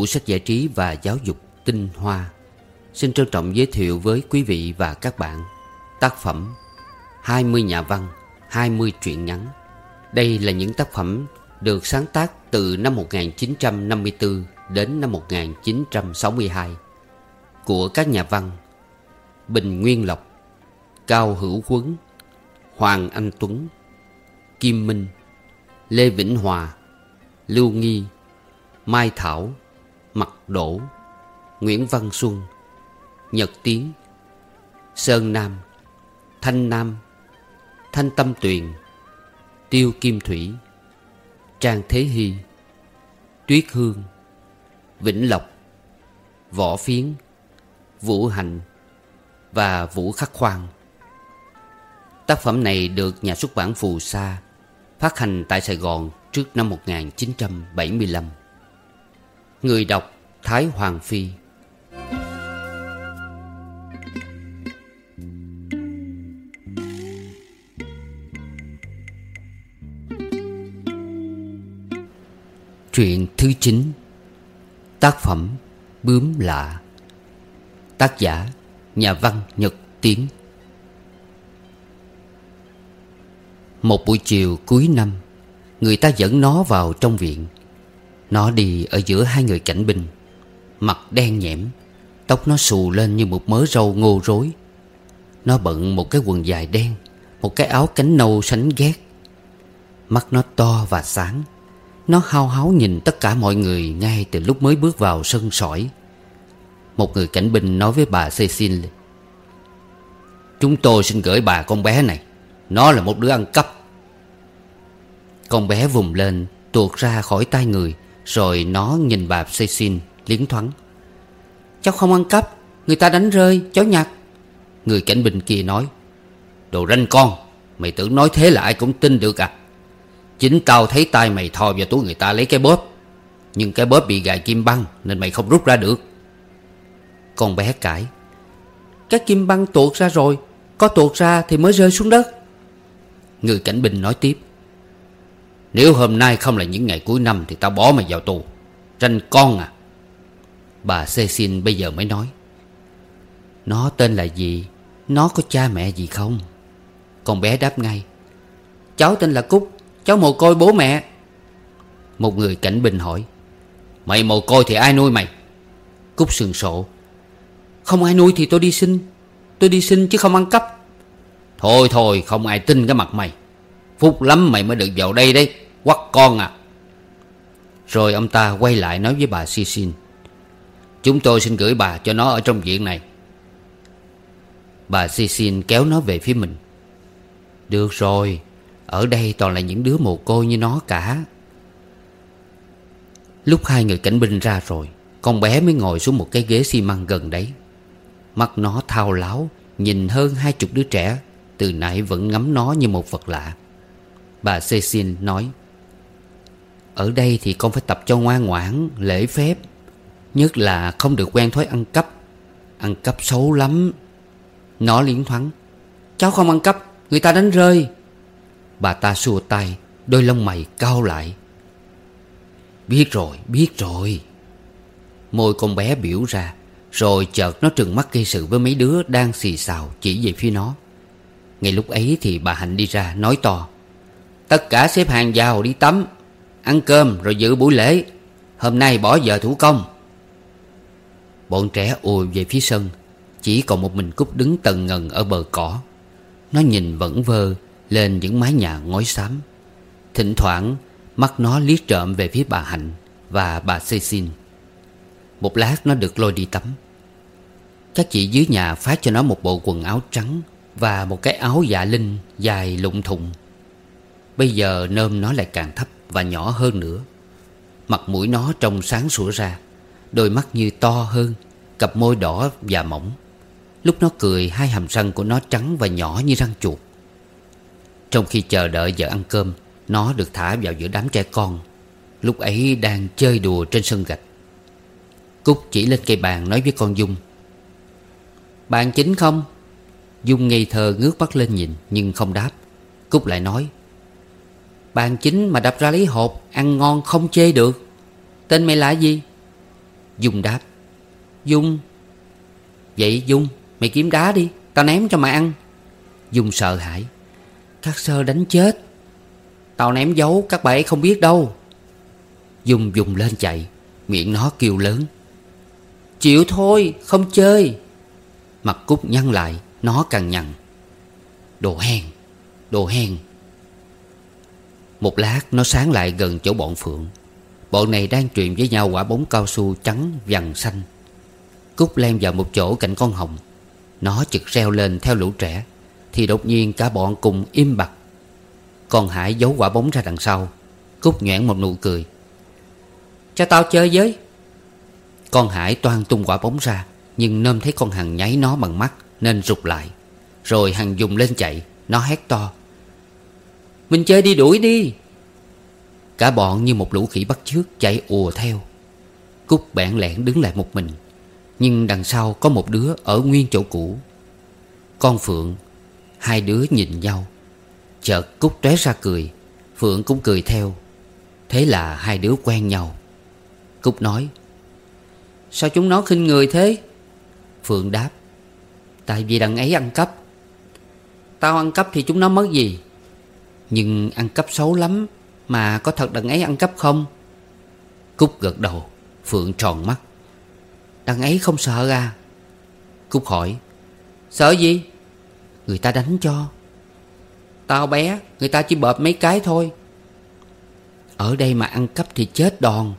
tủ sách giải trí và giáo dục tinh hoa. Xin trân trọng giới thiệu với quý vị và các bạn Tác phẩm 20 nhà văn, 20 truyện ngắn. Đây là những tác phẩm được sáng tác từ năm 1954 đến năm 1962 Của các nhà văn Bình Nguyên Lộc Cao Hữu Quấn Hoàng Anh Tuấn Kim Minh Lê Vĩnh Hòa Lưu Nghi Mai Thảo Mặt Đỗ, Nguyễn Văn Xuân, Nhật Tiến Sơn Nam, Thanh Nam, Thanh Tâm Tuyền, Tiêu Kim Thủy, Trang Thế Hy, Tuyết Hương, Vĩnh Lộc, Võ Phiến, Vũ Hành Và Vũ Khắc Khoan. Tác phẩm này được nhà xuất bản Phù Sa Phát hành tại Sài Gòn trước năm 1975 Người đọc Thái Hoàng Phi. Truyện thứ 9 Tác phẩm Bướm Lạ. Tác giả Nhà văn Nhật Tiến. Một buổi chiều cuối năm, Người ta dẫn nó vào trong viện. Nó đi ở giữa hai người cảnh binh Mặt đen nhẽm, Tóc nó xù lên như một mớ râu ngô rối. Nó bận một cái quần dài đen, Một cái áo cánh nâu sánh ghét. Mắt nó to và sáng. Nó hao háo nhìn tất cả mọi người Ngay từ lúc mới bước vào sân sỏi. Một người cảnh binh nói với bà Cecil Chúng tôi xin gửi bà con bé này. Nó là một đứa ăn cắp. Con bé vùng lên Tuột ra khỏi tay người. Rồi nó nhìn bà Cecil liến thoáng. Cháu không ăn cắp, Người ta đánh rơi, cháu nhặt. Người cảnh binh kia nói, Đồ ranh con, Mày tưởng nói thế là ai cũng tin được à? Chính tao thấy tay mày thò vào túi người ta lấy cái bóp, Nhưng cái bóp bị gài kim băng Nên mày không rút ra được. Con bé cãi, Cái kim băng tuột ra rồi, Có tuột ra thì mới rơi xuống đất. Người cảnh binh nói tiếp nếu hôm nay không là những ngày cuối năm Thì tao bỏ mày vào tù. Tranh con à. Bà Cecil bây giờ mới nói. Nó tên là gì? Nó có cha mẹ gì không? Con bé đáp ngay. Cháu tên là Cúc. Cháu mồ côi bố mẹ. Một người cảnh binh hỏi. Mày mồ côi thì ai nuôi mày? Cúc sườn sộ Không ai nuôi thì tôi đi xin. Tôi đi xin chứ không ăn cắp. Thôi thôi, không ai tin cái mặt mày. Phúc lắm mày mới được vào đây đấy. Quắc con à. Rồi ông ta quay lại nói với bà Sisin Chúng tôi xin gửi bà cho nó ở trong viện này. Bà Sisin kéo nó về phía mình. Được rồi, Ở đây toàn là những đứa mồ côi như nó cả. Lúc hai người cảnh binh ra rồi, Con bé mới ngồi xuống một cái ghế xi măng gần đấy. Mắt nó thao láo, Nhìn hơn hai chục đứa trẻ, Từ nãy vẫn ngắm nó như một vật lạ. Bà Cecil nói, Ở đây thì con phải tập cho ngoan ngoãn, Lễ phép. Nhất là không được quen thói ăn cắp. Ăn cắp xấu lắm. Nó liến thoáng, Cháu không ăn cắp, Người ta đánh rơi. Bà ta xua tay, Đôi lông mày cao lại. Biết rồi biết rồi. Môi con bé biểu ra, Rồi chợt nó trừng mắt gây sự với mấy đứa Đang xì xào chỉ về phía nó. Ngay lúc ấy thì bà Hạnh đi ra Nói to Tất cả xếp hàng vào đi tắm, Ăn cơm rồi dự buổi lễ. Hôm nay bỏ giờ thủ công. Bọn trẻ ùa về phía sân, Chỉ còn một mình Cúc đứng tần ngần ở bờ cỏ. Nó nhìn vẫn vơ Lên những mái nhà ngói xám. Thỉnh thoảng, Mắt nó liếc trộm về phía bà Hạnh Và bà Cecil. Một lát nó được lôi đi tắm. Các chị dưới nhà phát cho nó một bộ quần áo trắng Và một cái áo dạ linh dài lụng thùng Bây giờ nơm nó lại càng thấp và nhỏ hơn nữa. Mặt mũi nó trông sáng sủa ra, Đôi mắt như to hơn, Cặp môi đỏ và mỏng. Lúc nó cười, hai hàm răng của nó trắng và nhỏ như răng chuột. Trong khi chờ đợi giờ ăn cơm, Nó được thả vào giữa đám trẻ con. Lúc ấy đang chơi đùa trên sân gạch. Cúc chỉ lên cây bàn nói với con Dung. Bạn chính không? Dung ngây thơ ngước mắt lên nhìn Nhưng không đáp. Cúc lại nói Bàn chính mà đập ra lấy hộp Ăn ngon không chê được. Tên mày là gì? Dung đáp. Dung. Vậy Dung, mày kiếm đá đi, Tao ném cho mày ăn. Dung sợ hãi. Các sơ đánh chết. Tao ném dấu, các bà ấy không biết đâu. Dung dùng lên chạy, Miệng nó kêu lớn. Chịu thôi, không chơi. Mặt cúc nhăn lại, Nó càng nhằn. Đồ hèn Đồ hèn. Một lát nó sáng lại gần chỗ bọn Phượng. Bọn này đang truyền với nhau quả bóng cao su trắng vằn xanh. Cúc len vào một chỗ cạnh con hồng. Nó chực reo lên theo lũ trẻ, Thì đột nhiên cả bọn cùng im bặt. Con Hải giấu quả bóng ra đằng sau. Cúc nhoẻn một nụ cười. Cho tao chơi với. Con Hải toan tung quả bóng ra, Nhưng nôm thấy con Hằng nháy nó bằng mắt Nên rụt lại. Rồi Hằng dùng lên chạy, Nó hét to. Mình chơi đi đuổi đi. Cả bọn như một lũ khỉ bắt chước chạy ùa theo. Cúc bẹn lẻn đứng lại một mình. Nhưng đằng sau có một đứa ở nguyên chỗ cũ. Con Phượng, Hai đứa nhìn nhau. Chợt Cúc tóe ra cười. Phượng cũng cười theo. Thế là hai đứa quen nhau. Cúc nói, Sao chúng nó khinh người thế? Phượng đáp, Tại vì đằng ấy ăn cắp. Tao ăn cắp thì chúng nó mất gì? Nhưng ăn cắp xấu lắm Mà có thật đằng ấy ăn cắp không? Cúc gật đầu, Phượng tròn mắt. Đằng ấy không sợ à? Cúc hỏi. Sợ gì? Người ta đánh cho. Tao bé, Người ta chỉ bợp mấy cái thôi. Ở đây mà ăn cắp thì chết đòn.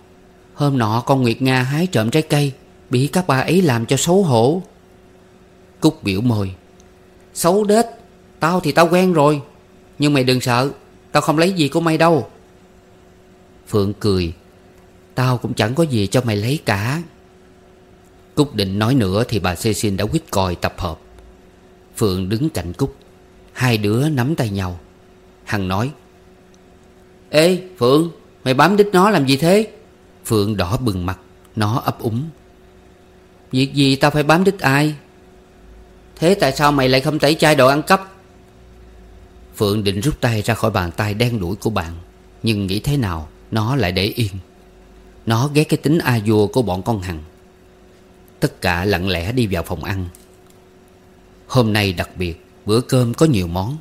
Hôm nọ con Nguyệt Nga hái trộm trái cây, Bị các bà ấy làm cho xấu hổ. Cúc biểu môi. Xấu đết, Tao thì tao quen rồi. Nhưng mày đừng sợ, Tao không lấy gì của mày đâu. Phượng cười, Tao cũng chẳng có gì cho mày lấy cả. Cúc định nói nữa Thì bà Cê Xin đã quýt còi tập hợp. Phượng đứng cạnh Cúc, Hai đứa nắm tay nhau. Hằng nói, Ê, Phượng, Mày bám đít nó làm gì thế? Phượng đỏ bừng mặt, Nó ấp úng. Việc gì tao phải bám đít ai? Thế tại sao mày lại không tẩy chai đồ ăn cắp Phượng định rút tay ra khỏi bàn tay đen đuổi của bạn, Nhưng nghĩ thế nào, Nó lại để yên. Nó ghét cái tính a vua của bọn con Hằng. Tất cả lặng lẽ đi vào phòng ăn. Hôm nay đặc biệt, Bữa cơm có nhiều món.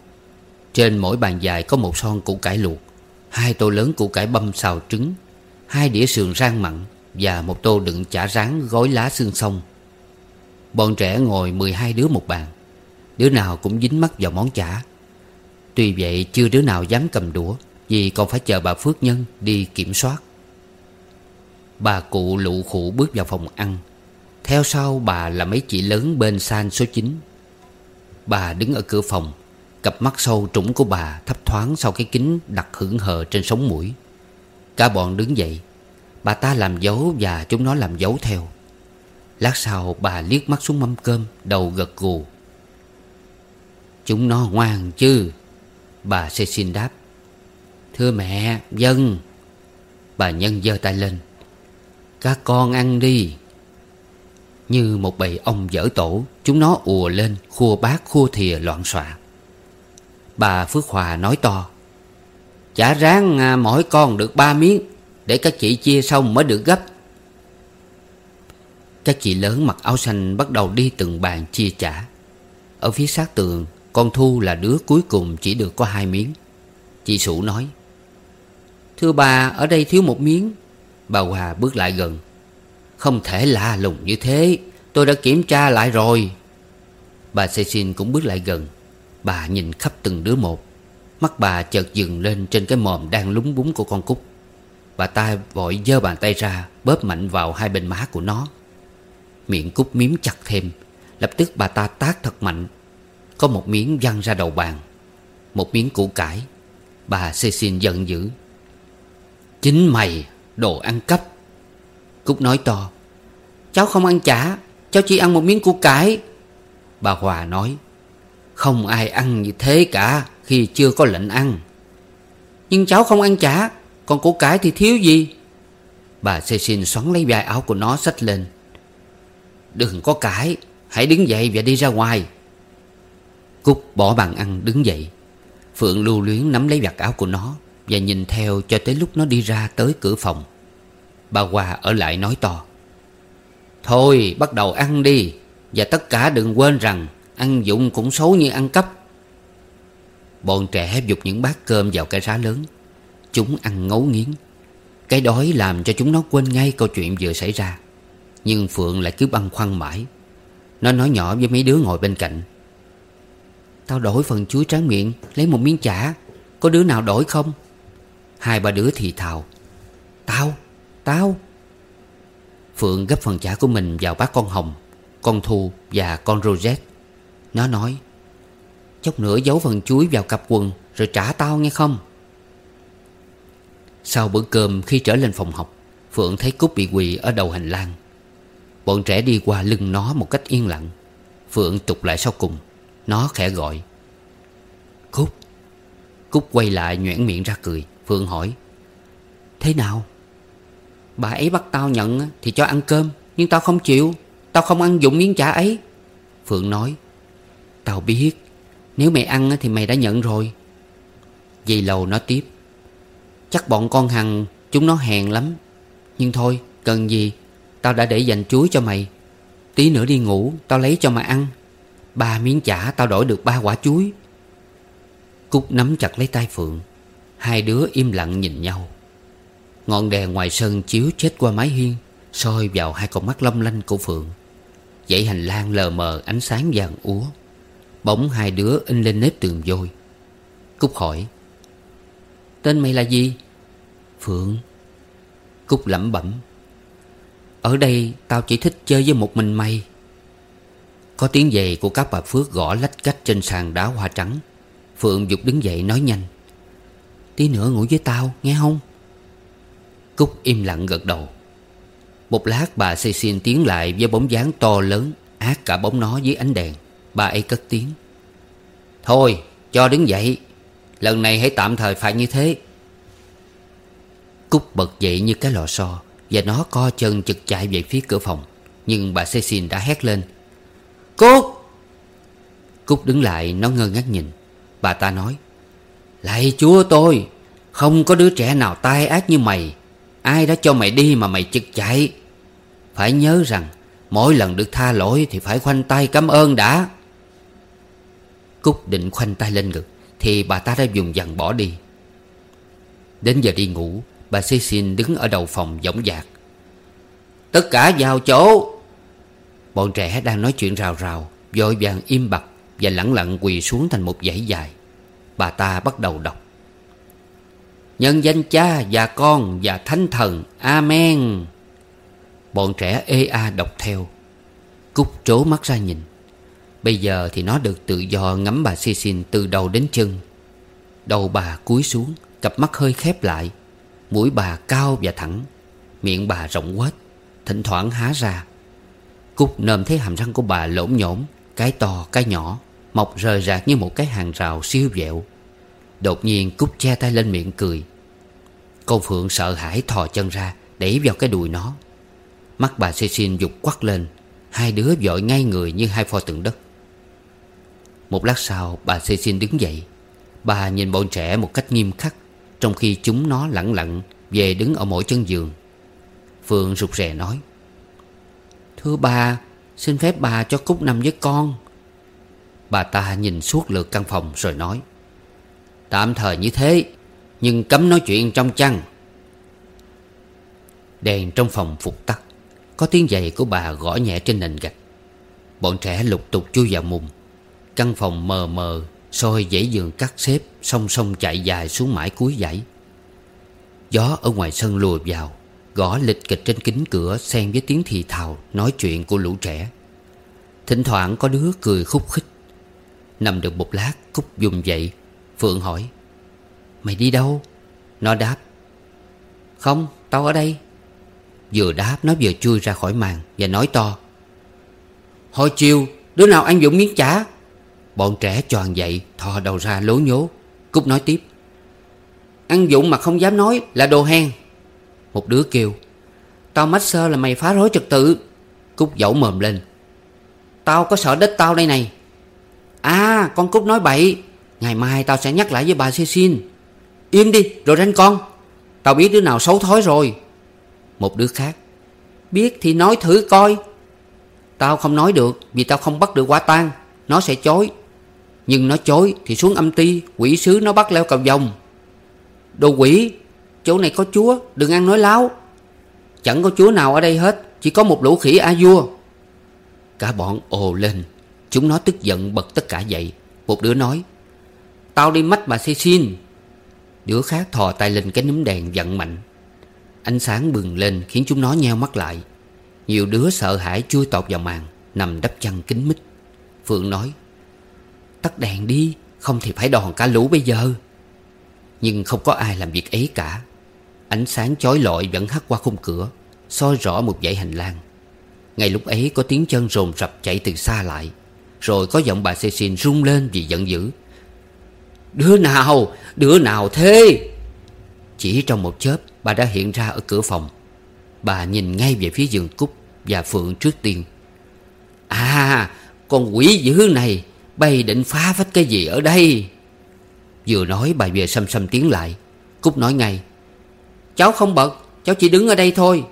Trên mỗi bàn dài có một son củ cải luộc, Hai tô lớn củ cải băm xào trứng, Hai đĩa sườn rang mặn Và một tô đựng chả rán gói lá xương sông. Bọn trẻ ngồi 12 đứa một bàn, Đứa nào cũng dính mắt vào món chả. Tuy vậy, chưa đứa nào dám cầm đũa, Vì còn phải chờ bà Phước Nhân đi kiểm soát. Bà cụ lụ khụ bước vào phòng ăn. Theo sau, bà là mấy chị lớn bên san số 9 Bà đứng ở cửa phòng, Cặp mắt sâu trũng của bà thấp thoáng sau cái kính đặt hững hờ trên sống mũi. Cả bọn đứng dậy. Bà ta làm dấu và chúng nó làm dấu theo. Lát sau, bà liếc mắt xuống mâm cơm, Đầu gật gù. Chúng nó ngoan chứ? Bà sẽ xin đáp. Thưa mẹ, dân. Bà Nhân giơ tay lên. Các con ăn đi. Như một bầy ong dở tổ Chúng nó ùa lên Khua bát khua thìa loạn xạ Bà Phước Hòa nói to. Chả ráng à, mỗi con được ba miếng Để các chị chia xong mới được gấp. Các chị lớn mặc áo xanh bắt đầu đi từng bàn chia trả Ở phía sát tường con Thu là đứa cuối cùng chỉ được có hai miếng. Chị Sủ nói, Thưa bà, ở đây thiếu một miếng. Bà Hòa bước lại gần, Không thể lạ lùng như thế, Tôi đã kiểm tra lại rồi. Bà Cecil cũng bước lại gần, Bà nhìn khắp từng đứa một. Mắt bà chợt dừng lên trên cái mồm đang lúng búng của con Cúc Bà ta vội giơ bàn tay ra, Bóp mạnh vào hai bên má của nó. Miệng Cúc miếm chặt thêm, Lập tức bà ta tác thật mạnh có một miếng văng ra đầu bàn. Một miếng củ cải. Bà Cecil giận dữ. Chính mày, Đồ ăn cắp. Cúc nói to. Cháu không ăn chả. Cháu chỉ ăn một miếng củ cải. Bà Hòa nói. Không ai ăn như thế cả Khi chưa có lệnh ăn. Nhưng cháu không ăn chả. Còn củ cải thì thiếu gì? Bà Cecil xoắn lấy vai áo của nó xách lên. Đừng có cãi. Hãy đứng dậy và đi ra ngoài. Cúc bỏ bàn ăn đứng dậy. Phượng lưu luyến nắm lấy vạt áo của nó Và nhìn theo cho tới lúc nó đi ra tới cửa phòng. Bà Hòa ở lại nói to, Thôi, bắt đầu ăn đi Và tất cả đừng quên rằng Ăn dụng cũng xấu như ăn cắp. Bọn trẻ dục những bát cơm vào cái rá lớn. Chúng ăn ngấu nghiến. Cái đói làm cho chúng nó quên ngay câu chuyện vừa xảy ra. Nhưng Phượng lại cứ băn khoăn mãi. Nó nói nhỏ với mấy đứa ngồi bên cạnh. Tao đổi phần chuối tráng miệng, Lấy một miếng chả. Có đứa nào đổi không? Hai ba đứa thì thào. Tao Tao. Phượng gấp phần chả của mình vào bát con Hồng, Con Thu và con Rosette. Nó nói, Chốc nữa giấu phần chuối vào cặp quần Rồi trả tao nghe không? Sau bữa cơm khi trở lên phòng học, Phượng thấy Cúc bị quỳ ở đầu hành lang. Bọn trẻ đi qua lưng nó một cách yên lặng. Phượng tục lại sau cùng. Nó khẽ gọi. Cúc. Cúc quay lại nhoẻn miệng ra cười. Phượng hỏi. Thế nào? Bà ấy bắt tao nhận thì cho ăn cơm, Nhưng tao không chịu. Tao không ăn dụng miếng chả ấy. Phượng nói. Tao biết. Nếu mày ăn thì mày đã nhận rồi. Dì lầu nói tiếp. Chắc bọn con Hằng, Chúng nó hèn lắm. Nhưng thôi, cần gì? Tao đã để dành chuối cho mày. Tí nữa đi ngủ, Tao lấy cho mà ăn. Ba miếng chả tao đổi được ba quả chuối. Cúc nắm chặt lấy tay Phượng. Hai đứa im lặng nhìn nhau. Ngọn đèn ngoài sân chiếu chết qua mái hiên, soi vào hai con mắt long lanh của Phượng. Dãy hành lang lờ mờ ánh sáng vàng úa. Bóng hai đứa in lên nếp tường vôi. Cúc hỏi, Tên mày là gì? Phượng. Cúc lẩm bẩm, Ở đây tao chỉ thích chơi với một mình mày. Có tiếng giày của các bà Phước gõ lách cách trên sàn đá hoa trắng. Phượng dục đứng dậy nói nhanh. Tí nữa ngủ với tao, nghe không? Cúc im lặng gật đầu. Một lát bà xây xin tiến lại với bóng dáng to lớn, Ác cả bóng nó dưới ánh đèn. Bà ấy cất tiếng. Thôi, cho đứng dậy. Lần này hãy tạm thời phải như thế. Cúc bật dậy như cái lò xo Và nó co chân chực chạy về phía cửa phòng. Nhưng bà Cecil đã hét lên. Cúc Cúc đứng lại, nó ngơ ngác nhìn. Bà ta nói, Lạy chúa tôi, Không có đứa trẻ nào tai ác như mày. Ai đã cho mày đi mà mày chực chạy Phải nhớ rằng, Mỗi lần được tha lỗi Thì phải khoanh tay cảm ơn đã. Cúc định khoanh tay lên ngực, Thì bà ta đã dùng dằn bỏ đi. Đến giờ đi ngủ, Bà Cecil đứng ở đầu phòng dõng dạc, Tất cả vào chỗ. Bọn trẻ đang nói chuyện rào rào, Vội vàng im bặt Và lẳng lặng quỳ xuống thành một dãy dài. Bà ta bắt đầu đọc. Nhân danh cha và con và thánh thần, Amen. Bọn trẻ ê a đọc theo. Cúc trố mắt ra nhìn. Bây giờ thì nó được tự do ngắm bà Sisin từ đầu đến chân. Đầu bà cúi xuống, Cặp mắt hơi khép lại. Mũi bà cao và thẳng. Miệng bà rộng quết Thỉnh thoảng há ra. Cúc nơm thấy hàm răng của bà lỗn nhổm, Cái to, cái nhỏ, Mọc rời rạc như một cái hàng rào siêu dẹo Đột nhiên Cúc che tay lên miệng cười. Con Phượng sợ hãi thò chân ra, Đẩy vào cái đùi nó. Mắt bà xê xin dục quắt lên, Hai đứa dội ngay người như hai pho tượng đất. Một lát sau, bà xê xin đứng dậy. Bà nhìn bọn trẻ một cách nghiêm khắc, Trong khi chúng nó lặng lặng Về đứng ở mỗi chân giường. Phượng rụt rè nói. Thưa bà, Xin phép bà cho Cúc nằm với con. Bà ta nhìn suốt lượt căn phòng rồi nói, Tạm thời như thế, Nhưng cấm nói chuyện trong chăn. Đèn trong phòng phục tắt, Có tiếng giày của bà gõ nhẹ trên nền gạch. Bọn trẻ lục tục chui vào mùng. Căn phòng mờ mờ, soi dãy giường cắt xếp, Song song chạy dài xuống mãi cuối dãy. Gió ở ngoài sân lùa vào Gõ lịch kịch trên kính cửa Xen với tiếng thì thào Nói chuyện của lũ trẻ. Thỉnh thoảng có đứa cười khúc khích. Nằm được một lát, Cúc dùng dậy, Phượng hỏi, Mày đi đâu? Nó đáp, Không, tao ở đây. Vừa đáp, nó vừa chui ra khỏi màn Và nói to Hồi chiều đứa nào ăn dụng miếng chả? Bọn trẻ tròn dậy, Thò đầu ra lố nhố. Cúc nói tiếp, Ăn dụng mà không dám nói là đồ hen một đứa kêu, Tao mách sơ là mày phá rối trật tự. Cúc dẫu mồm lên, Tao có sợ đất tao đây này. À con Cúc nói bậy. Ngày mai tao sẽ nhắc lại với bà Xê Xin. Im đi, rồi ranh con. Tao biết đứa nào xấu thói rồi. Một đứa khác, Biết thì nói thử coi. Tao không nói được Vì tao không bắt được quả tang. Nó sẽ chối. Nhưng nó chối thì xuống âm ti, Quỷ sứ nó bắt leo cầu vòng. Đồ quỷ Chỗ này có chúa, Đừng ăn nói láo. Chẳng có chúa nào ở đây hết, Chỉ có một lũ khỉ a vua Cả bọn ồ lên, Chúng nó tức giận bật tất cả dậy. Một đứa nói, Tao đi mách bà xe xin Đứa khác thò tay lên cái núm đèn giận mạnh. Ánh sáng bừng lên khiến chúng nó nheo mắt lại. Nhiều đứa sợ hãi chui tọt vào màn, Nằm đắp chăn kín mít. Phượng nói, Tắt đèn đi, Không thì phải đòn cả lũ bây giờ. Nhưng không có ai làm việc ấy cả. Ánh sáng chói lọi vẫn hắt qua khung cửa soi rõ một dãy hành lang. Ngay lúc ấy có tiếng chân rồn rập chạy từ xa lại Rồi có giọng bà Cecil rung lên vì giận dữ. Đứa nào, đứa nào thế? Chỉ trong một chớp bà đã hiện ra ở cửa phòng. Bà nhìn ngay về phía giường Cúc và Phượng trước tiên. À, con quỷ dữ này Bay định phá vách cái gì ở đây? Vừa nói bà về xăm xăm tiếng lại. Cúc nói ngay Cháu không bật Cháu chỉ đứng ở đây thôi.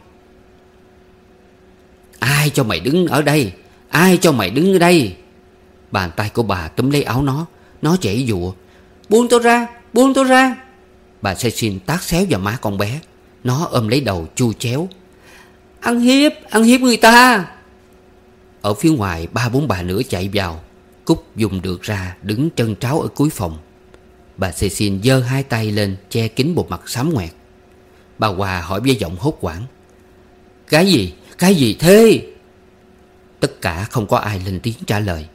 Ai cho mày đứng ở đây? Ai cho mày đứng ở đây? Bàn tay của bà túm lấy áo nó Nó chảy dụa. Buông tôi ra, Buông tôi ra. Bà Cecil tác xéo vào má con bé. Nó ôm lấy đầu chu chéo. Ăn hiếp Ăn hiếp người ta. Ở phía ngoài, ba bốn bà nữa chạy vào. Cúc dùng được ra, Đứng chân tráo ở cuối phòng. Bà Cecil giơ hai tay lên, Che kín bộ mặt xám ngoẹt. Bà Hòa hỏi với giọng hốt quảng Cái gì? Cái gì thế? Tất cả không có ai lên tiếng trả lời.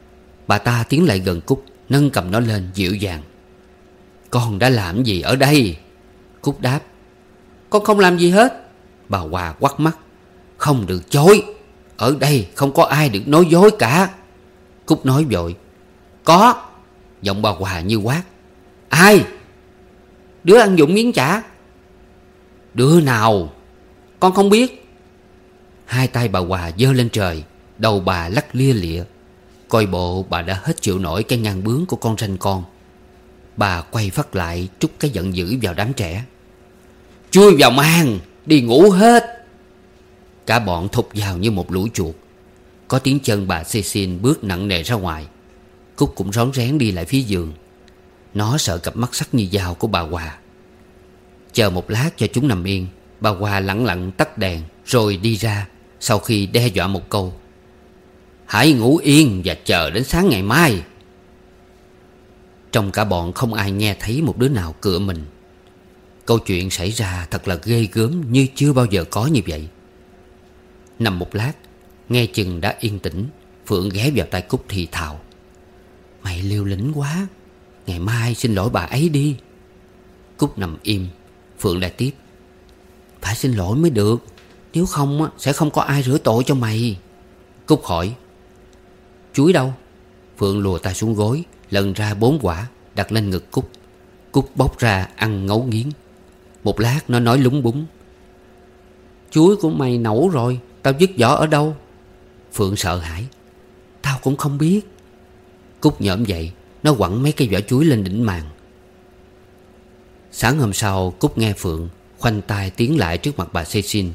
Bà ta tiến lại gần Cúc, Nâng cầm nó lên dịu dàng. Con đã làm gì ở đây? Cúc đáp. Con không làm gì hết. Bà Hòa quắt mắt Không được chối. Ở đây không có ai được nói dối cả. Cúc nói vội. Có. Giọng bà Hòa như quát. Ai? Đứa ăn dụng miếng chả. Đứa nào? Con không biết. Hai tay bà Hòa dơ lên trời, Đầu bà lắc lia lịa. Coi bộ bà đã hết chịu nổi cái ngang bướng của con ranh con. Bà quay phát lại trút cái giận dữ vào đám trẻ. Chui vào mang, Đi ngủ hết. Cả bọn thục vào như một lũ chuột. Có tiếng chân bà Cecil bước nặng nề ra ngoài. Cúc cũng rón rén đi lại phía giường. Nó sợ cặp mắt sắc như dao của bà Hòa. Chờ một lát cho chúng nằm yên. Bà Hòa lặng lặng tắt đèn, Rồi đi ra, Sau khi đe dọa một câu. Hãy ngủ yên và chờ đến sáng ngày mai. Trong cả bọn không ai nghe thấy một đứa nào cựa mình. Câu chuyện xảy ra thật là ghê gớm Như chưa bao giờ có như vậy. Nằm một lát, Nghe chừng đã yên tĩnh, Phượng ghé vào tay Cúc thì thào. Mày liều lĩnh quá, Ngày mai xin lỗi bà ấy đi. Cúc nằm im. Phượng lại tiếp. Phải xin lỗi mới được. Nếu không sẽ không có ai rửa tội cho mày. Cúc hỏi Chuối đâu? Phượng lùa tay xuống gối, Lần ra bốn quả, Đặt lên ngực Cúc. Cúc bóc ra ăn ngấu nghiến. Một lát nó nói lúng búng. Chuối của mày nấu rồi, Tao dứt vỏ ở đâu? Phượng sợ hãi. Tao cũng không biết. Cúc nhỡm dậy, Nó quẳng mấy cây vỏ chuối lên đỉnh màn. Sáng hôm sau, Cúc nghe Phượng Khoanh tay tiến lại trước mặt bà Cecil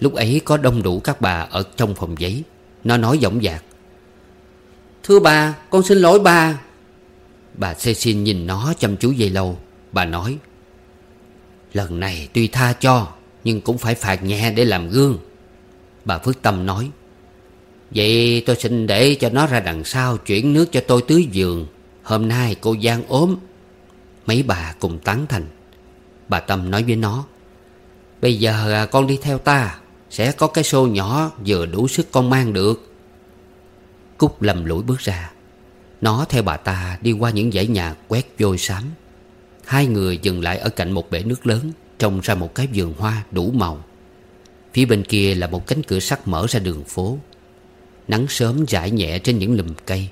Lúc ấy có đông đủ các bà ở trong phòng giấy. Nó nói giọng dạc. Thưa bà, con xin lỗi bà. Bà Cecil nhìn nó chăm chú dây lâu. Bà nói, Lần này tuy tha cho, Nhưng cũng phải phạt nhẹ để làm gương. Bà Phước Tâm nói, Vậy tôi xin để cho nó ra đằng sau Chuyển nước cho tôi tưới giường. Hôm nay cô Giang ốm Mấy bà cùng tán thành. Bà Tâm nói với nó, Bây giờ à, con đi theo ta, Sẽ có cái xô nhỏ vừa đủ sức con mang được. Cúc lầm lũi bước ra. Nó theo bà ta đi qua những dãy nhà quét vôi xám. Hai người dừng lại ở cạnh một bể nước lớn, Trông ra một cái vườn hoa đủ màu. Phía bên kia là một cánh cửa sắt mở ra đường phố. Nắng sớm rải nhẹ trên những lùm cây,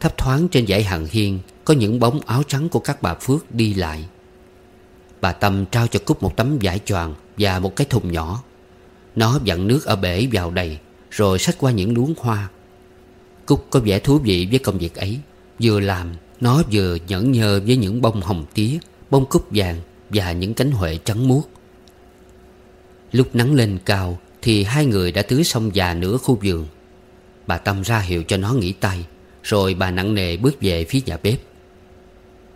Thấp thoáng trên dãy hàng hiên có những bóng áo trắng của các bà Phước đi lại. Bà Tâm trao cho Cúc một tấm vải choàng Và một cái thùng nhỏ. Nó dặn nước ở bể vào đầy, Rồi xách qua những luống hoa. Cúc có vẻ thú vị với công việc ấy. Vừa làm, Nó vừa nhẫn nhơ với những bông hồng tía, Bông cúc vàng Và những cánh huệ trắng muốt. Lúc nắng lên cao Thì hai người đã tưới xong già nửa khu vườn. Bà Tâm ra hiệu cho nó nghỉ tay, Rồi bà nặng nề bước về phía nhà bếp.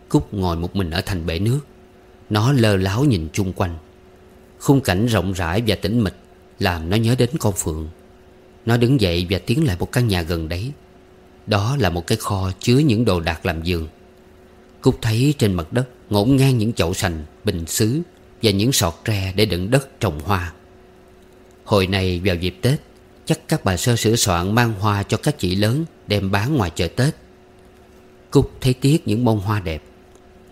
Cúc ngồi một mình ở thành bể nước. Nó lơ láo nhìn chung quanh. Khung cảnh rộng rãi và tĩnh mịch Làm nó nhớ đến con Phượng. Nó đứng dậy và tiến lại một căn nhà gần đấy. Đó là một cái kho chứa những đồ đạc làm giường. Cúc thấy trên mặt đất ngổn ngang những chậu sành, bình xứ Và những sọt tre để đựng đất trồng hoa. Hồi này vào dịp Tết Chắc các bà sơ sửa soạn mang hoa cho các chị lớn Đem bán ngoài chợ Tết. Cúc thấy tiếc những bông hoa đẹp.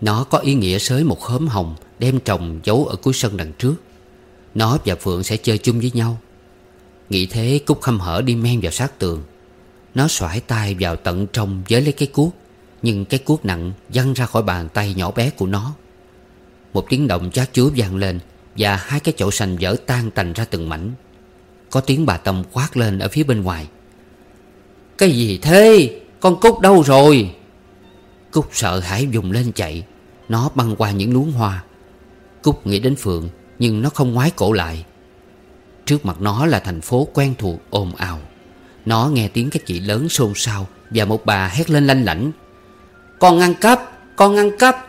Nó có ý nghĩa sới một khóm hồng, Đem trồng giấu ở cuối sân đằng trước. Nó và Phượng sẽ chơi chung với nhau. Nghĩ thế, Cúc khâm hở đi men vào sát tường. Nó xoải tay vào tận trong với lấy cái cuốc, Nhưng cái cuốc nặng văng ra khỏi bàn tay nhỏ bé của nó. Một tiếng động chát chúa vang lên Và hai cái chậu sành vỡ tan tành ra từng mảnh. Có tiếng bà Tâm quát lên ở phía bên ngoài. Cái gì thế? Con Cúc đâu rồi? Cúc sợ hãi dùng lên chạy. Nó băng qua những luống hoa. Cúc nghĩ đến Phượng, Nhưng nó không ngoái cổ lại. Trước mặt nó là thành phố quen thuộc, ồn ào. Nó nghe tiếng các chị lớn xôn xao Và một bà hét lên lanh lảnh. Con ăn cắp, Con ăn cắp.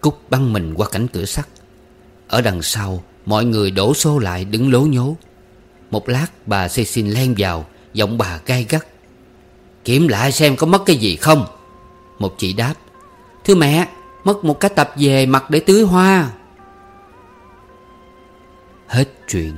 Cúc băng mình qua cánh cửa sắt. Ở đằng sau, Mọi người đổ xô lại đứng lố nhố. Một lát, bà xin len vào, Giọng bà gai gắt. Kiểm lại xem có mất cái gì không? Một chị đáp, Thưa mẹ, Mất một cái tập về mặt để tưới hoa. Hết chuyện.